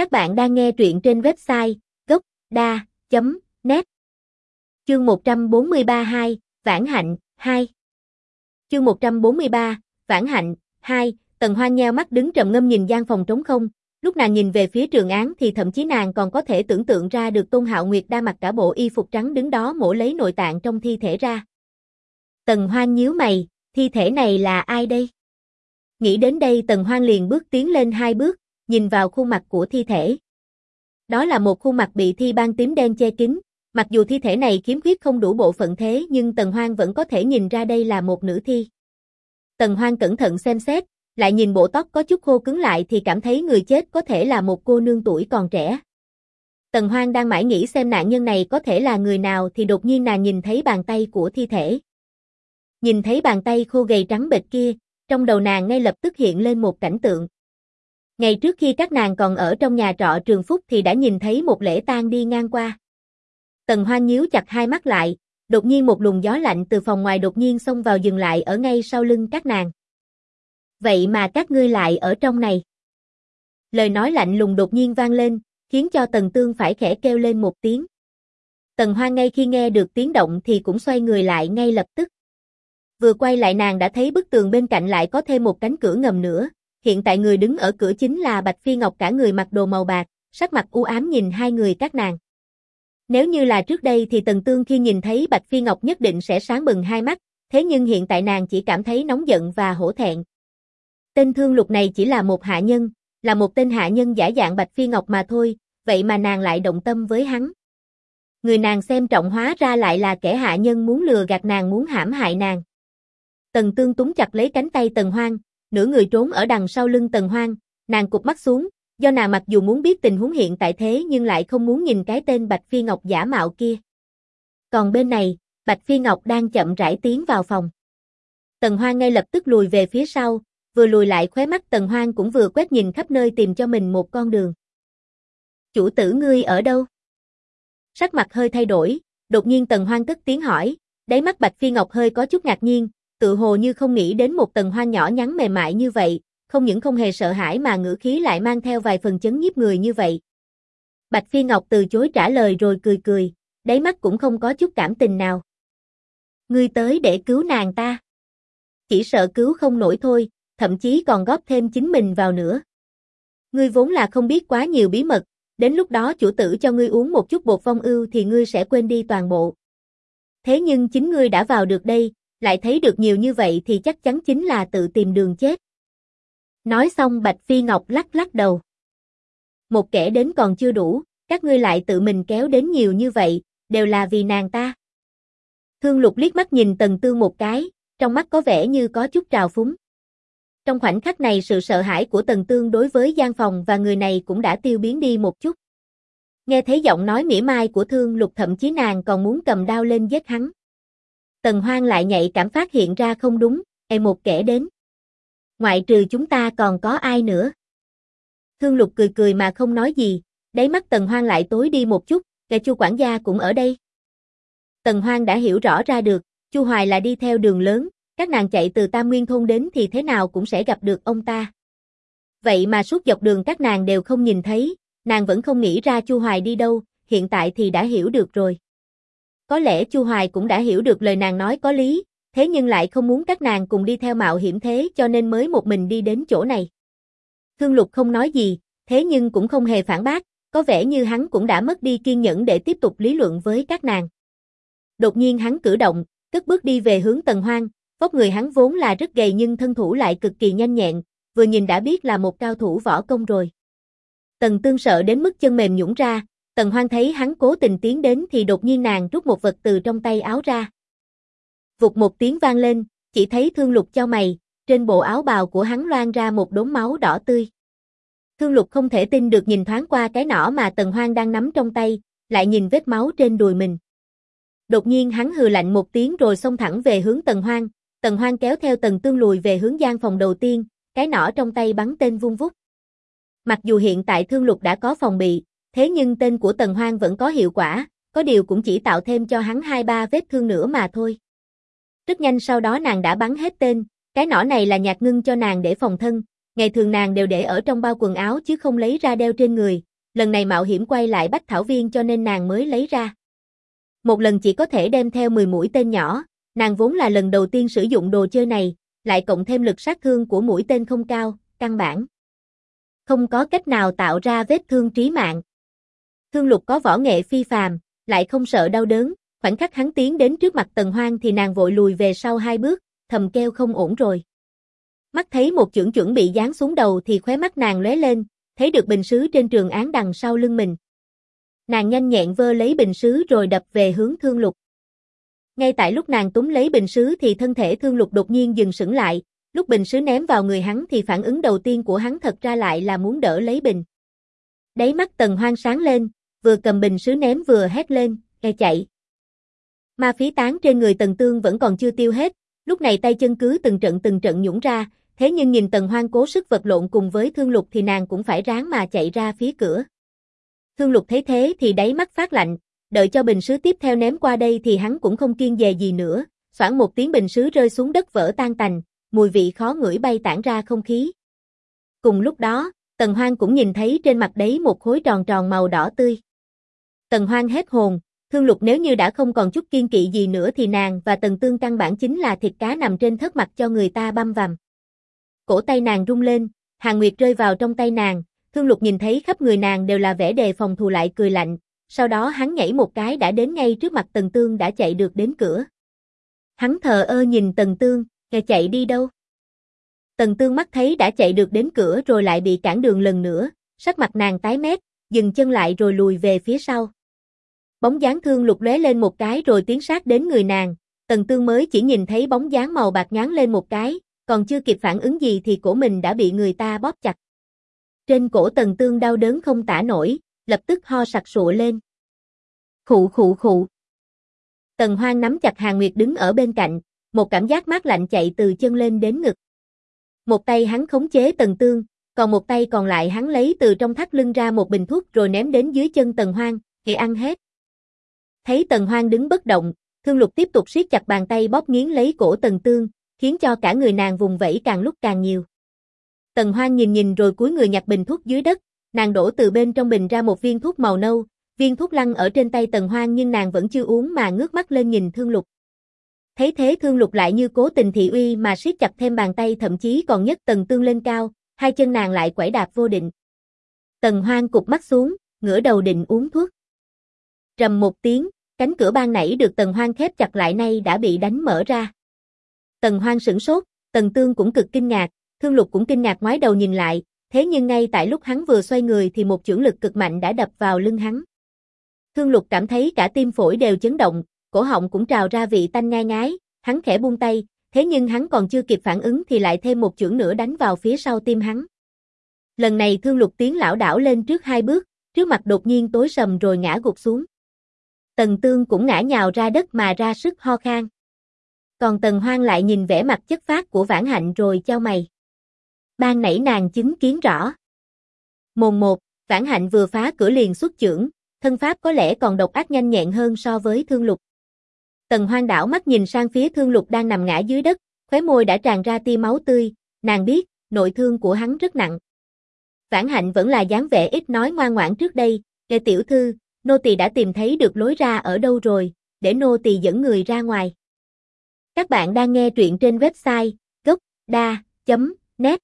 Các bạn đang nghe truyện trên website gốc.da.net Chương 143 2, Vãn Hạnh, 2 Chương 143, Vãn Hạnh, 2, Tần Hoa nheo mắt đứng trầm ngâm nhìn gian phòng trống không, lúc nàng nhìn về phía trường án thì thậm chí nàng còn có thể tưởng tượng ra được Tôn Hạo Nguyệt đang mặc cả bộ y phục trắng đứng đó mổ lấy nội tạng trong thi thể ra. Tần Hoang nhíu mày, thi thể này là ai đây? Nghĩ đến đây Tần Hoang liền bước tiến lên hai bước, nhìn vào khuôn mặt của thi thể. Đó là một khuôn mặt bị thi ban tím đen che kín, mặc dù thi thể này khiếm khuyết không đủ bộ phận thế nhưng Tần Hoang vẫn có thể nhìn ra đây là một nữ thi. Tần Hoang cẩn thận xem xét, lại nhìn bộ tóc có chút khô cứng lại thì cảm thấy người chết có thể là một cô nương tuổi còn trẻ. Tần Hoang đang mãi nghĩ xem nạn nhân này có thể là người nào thì đột nhiên nàng nhìn thấy bàn tay của thi thể. Nhìn thấy bàn tay khô gầy trắng bệch kia, trong đầu nàng ngay lập tức hiện lên một cảnh tượng. Ngày trước khi các nàng còn ở trong nhà trọ Trường Phúc thì đã nhìn thấy một lễ tang đi ngang qua. Tần Hoa nhíu chặt hai mắt lại, đột nhiên một luồng gió lạnh từ phòng ngoài đột nhiên xông vào dừng lại ở ngay sau lưng các nàng. Vậy mà các ngươi lại ở trong này. Lời nói lạnh lùng đột nhiên vang lên, khiến cho Tần Tương phải khẽ kêu lên một tiếng. Tần Hoa ngay khi nghe được tiếng động thì cũng xoay người lại ngay lập tức. Vừa quay lại nàng đã thấy bức tường bên cạnh lại có thêm một cánh cửa ngầm nữa, hiện tại người đứng ở cửa chính là Bạch Phi Ngọc cả người mặc đồ màu bạc, sắc mặt u ám nhìn hai người các nàng. Nếu như là trước đây thì Tần Tương khi nhìn thấy Bạch Phi Ngọc nhất định sẽ sáng bừng hai mắt, thế nhưng hiện tại nàng chỉ cảm thấy nóng giận và hổ thẹn. Tên thương lục này chỉ là một hạ nhân, là một tên hạ nhân giả dạng Bạch Phi Ngọc mà thôi, vậy mà nàng lại động tâm với hắn. Người nàng xem trọng hóa ra lại là kẻ hạ nhân muốn lừa gạt nàng muốn hãm hại nàng. Tần Tương túng chặt lấy cánh tay Tần Hoang, nửa người trốn ở đằng sau lưng Tần Hoang, nàng cụp mắt xuống, do nàng mặc dù muốn biết tình huống hiện tại thế nhưng lại không muốn nhìn cái tên Bạch Phi Ngọc giả mạo kia. Còn bên này, Bạch Phi Ngọc đang chậm rãi tiến vào phòng. Tần Hoang ngay lập tức lùi về phía sau, vừa lùi lại khóe mắt Tần Hoang cũng vừa quét nhìn khắp nơi tìm cho mình một con đường. Chủ tử ngươi ở đâu? Sắc mặt hơi thay đổi, đột nhiên Tần Hoang cất tiếng hỏi, đáy mắt Bạch Phi Ngọc hơi có chút ngạc nhiên, tự hồ như không nghĩ đến một tầng hoa nhỏ nhắn mềm mại như vậy, không những không hề sợ hãi mà ngữ khí lại mang theo vài phần chấn nhiếp người như vậy. Bạch Phi Ngọc từ chối trả lời rồi cười cười, đáy mắt cũng không có chút cảm tình nào. Ngươi tới để cứu nàng ta. Chỉ sợ cứu không nổi thôi, thậm chí còn góp thêm chính mình vào nữa. Ngươi vốn là không biết quá nhiều bí mật, đến lúc đó chủ tử cho ngươi uống một chút bột phong ưu thì ngươi sẽ quên đi toàn bộ. Thế nhưng chính ngươi đã vào được đây, lại thấy được nhiều như vậy thì chắc chắn chính là tự tìm đường chết. Nói xong Bạch Phi Ngọc lắc lắc đầu. Một kẻ đến còn chưa đủ, các ngươi lại tự mình kéo đến nhiều như vậy, đều là vì nàng ta. Thương Lục liếc mắt nhìn Tần Tương một cái, trong mắt có vẻ như có chút trào phúng. Trong khoảnh khắc này sự sợ hãi của Tần Tương đối với gian phòng và người này cũng đã tiêu biến đi một chút. Nghe thấy giọng nói mỉa mai của Thương Lục thậm chí nàng còn muốn cầm đao lên giết hắn. Tần Hoang lại nhạy cảm phát hiện ra không đúng, e một kẻ đến. Ngoại trừ chúng ta còn có ai nữa? Thương Lục cười cười mà không nói gì, đáy mắt Tần Hoang lại tối đi một chút, kẻ Chu quản gia cũng ở đây. Tần Hoang đã hiểu rõ ra được, Chu Hoài là đi theo đường lớn, các nàng chạy từ Tam Nguyên thôn đến thì thế nào cũng sẽ gặp được ông ta. Vậy mà suốt dọc đường các nàng đều không nhìn thấy, nàng vẫn không nghĩ ra Chu Hoài đi đâu, hiện tại thì đã hiểu được rồi. Có lẽ Chu Hoài cũng đã hiểu được lời nàng nói có lý, thế nhưng lại không muốn các nàng cùng đi theo mạo hiểm thế cho nên mới một mình đi đến chỗ này. Thương Lục không nói gì, thế nhưng cũng không hề phản bác, có vẻ như hắn cũng đã mất đi kiên nhẫn để tiếp tục lý luận với các nàng. Đột nhiên hắn cử động, cất bước đi về hướng Tần Hoang, vóc người hắn vốn là rất gầy nhưng thân thủ lại cực kỳ nhanh nhẹn, vừa nhìn đã biết là một cao thủ võ công rồi. Tần Tương sợ đến mức chân mềm nhũng ra, Tần Hoang thấy hắn cố tình tiến đến thì đột nhiên nàng rút một vật từ trong tay áo ra. Vụt một tiếng vang lên, chỉ thấy thương lục cho mày, trên bộ áo bào của hắn loan ra một đốm máu đỏ tươi. Thương lục không thể tin được nhìn thoáng qua cái nỏ mà Tần Hoang đang nắm trong tay, lại nhìn vết máu trên đùi mình. Đột nhiên hắn hừ lạnh một tiếng rồi xông thẳng về hướng Tần Hoang, Tần Hoang kéo theo Tần Tương lùi về hướng gian phòng đầu tiên, cái nỏ trong tay bắn tên vung vút. Mặc dù hiện tại thương lục đã có phòng bị, Thế nhưng tên của Tần Hoang vẫn có hiệu quả, có điều cũng chỉ tạo thêm cho hắn hai ba vết thương nữa mà thôi. Rất nhanh sau đó nàng đã bắn hết tên, cái nỏ này là nhạc ngưng cho nàng để phòng thân, ngày thường nàng đều để ở trong bao quần áo chứ không lấy ra đeo trên người, lần này mạo hiểm quay lại Bách Thảo Viên cho nên nàng mới lấy ra. Một lần chỉ có thể đem theo 10 mũi tên nhỏ, nàng vốn là lần đầu tiên sử dụng đồ chơi này, lại cộng thêm lực sát thương của mũi tên không cao, căn bản. Không có cách nào tạo ra vết thương trí mạng. Thương lục có võ nghệ phi phàm, lại không sợ đau đớn, khoảnh khắc hắn tiến đến trước mặt tần hoang thì nàng vội lùi về sau hai bước, thầm kêu không ổn rồi. Mắt thấy một chưởng chuẩn bị giáng xuống đầu thì khóe mắt nàng lóe lên, thấy được bình sứ trên trường án đằng sau lưng mình. Nàng nhanh nhẹn vơ lấy bình sứ rồi đập về hướng thương lục. Ngay tại lúc nàng túm lấy bình sứ thì thân thể thương lục đột nhiên dừng sững lại, lúc bình sứ ném vào người hắn thì phản ứng đầu tiên của hắn thật ra lại là muốn đỡ lấy bình. Đáy mắt tần hoang sáng lên, vừa cầm bình sứ ném vừa hét lên, e chạy. Ma phí tán trên người tần tương vẫn còn chưa tiêu hết, lúc này tay chân cứ từng trận từng trận nhũng ra, thế nhưng nhìn tần hoang cố sức vật lộn cùng với thương lục thì nàng cũng phải ráng mà chạy ra phía cửa. Thương lục thấy thế thì đáy mắt phát lạnh, đợi cho bình sứ tiếp theo ném qua đây thì hắn cũng không kiên dè gì nữa, xoảng một tiếng bình sứ rơi xuống đất vỡ tan tành, mùi vị khó ngửi bay tản ra không khí. Cùng lúc đó, Tần Hoang cũng nhìn thấy trên mặt đấy một khối tròn tròn màu đỏ tươi. Tần Hoang hết hồn, thương lục nếu như đã không còn chút kiên kỵ gì nữa thì nàng và Tần Tương căn bản chính là thịt cá nằm trên thớt mặt cho người ta băm vằm. Cổ tay nàng rung lên, Hàng Nguyệt rơi vào trong tay nàng, thương lục nhìn thấy khắp người nàng đều là vẻ đề phòng thù lại cười lạnh, sau đó hắn nhảy một cái đã đến ngay trước mặt Tần Tương đã chạy được đến cửa. Hắn thờ ơ nhìn Tần Tương, kẻ chạy đi đâu? Tần Tương mắt thấy đã chạy được đến cửa rồi lại bị cản đường lần nữa, sắc mặt nàng tái mét, dừng chân lại rồi lùi về phía sau. Bóng dáng thương lục lóe lên một cái rồi tiến sát đến người nàng, Tần Tương mới chỉ nhìn thấy bóng dáng màu bạc nhán lên một cái, còn chưa kịp phản ứng gì thì cổ mình đã bị người ta bóp chặt. Trên cổ Tần Tương đau đớn không tả nổi, lập tức ho sặc sụa lên. Khụ khụ khụ. Tần Hoang nắm chặt Hàng Nguyệt đứng ở bên cạnh, một cảm giác mát lạnh chạy từ chân lên đến ngực. Một tay hắn khống chế Tần Tương, còn một tay còn lại hắn lấy từ trong thắt lưng ra một bình thuốc rồi ném đến dưới chân Tần Hoang, thì ăn hết. Thấy Tần Hoang đứng bất động, Thương Lục tiếp tục siết chặt bàn tay bóp nghiến lấy cổ Tần Tương, khiến cho cả người nàng vùng vẫy càng lúc càng nhiều. Tần Hoang nhìn nhìn rồi cúi người nhặt bình thuốc dưới đất, nàng đổ từ bên trong bình ra một viên thuốc màu nâu, viên thuốc lăn ở trên tay Tần Hoang nhưng nàng vẫn chưa uống mà ngước mắt lên nhìn Thương Lục. Thấy thế Thương Lục lại như cố tình thị uy mà siết chặt thêm bàn tay thậm chí còn nhấc Tần Tương lên cao, hai chân nàng lại quẩy đạp vô định. Tần Hoang cụp mắt xuống, ngửa đầu định uống thuốc. Trầm một tiếng, cánh cửa ban nãy được Tần Hoang khép chặt lại nay đã bị đánh mở ra. Tần Hoang sửng sốt, Tần Tương cũng cực kinh ngạc, Thương Lục cũng kinh ngạc ngoái đầu nhìn lại, thế nhưng ngay tại lúc hắn vừa xoay người thì một chưởng lực cực mạnh đã đập vào lưng hắn. Thương Lục cảm thấy cả tim phổi đều chấn động, cổ họng cũng trào ra vị tanh ngai ngái, hắn khẽ buông tay, thế nhưng hắn còn chưa kịp phản ứng thì lại thêm một chưởng nữa đánh vào phía sau tim hắn. Lần này Thương Lục tiến lão đảo lên trước hai bước, trước mặt đột nhiên tối sầm rồi ngã gục xuống. Tần Tương cũng ngã nhào ra đất mà ra sức ho khan. Còn Tần Hoang lại nhìn vẻ mặt chất phát của Vãn Hạnh rồi chau mày. Ban nãy nàng chứng kiến rõ. Mồn một, Vãn Hạnh vừa phá cửa liền xuất chưởng, thân pháp có lẽ còn độc ác nhanh nhẹn hơn so với Thương Lục. Tần Hoang đảo mắt nhìn sang phía Thương Lục đang nằm ngã dưới đất, khóe môi đã tràn ra tia máu tươi, nàng biết, nội thương của hắn rất nặng. Vãn Hạnh vẫn là dáng vẻ ít nói ngoan ngoãn trước đây, "Kệ tiểu thư, nô tỳ đã tìm thấy được lối ra ở đâu rồi, để nô tỳ dẫn người ra ngoài." Các bạn đang nghe truyện trên website gocda.net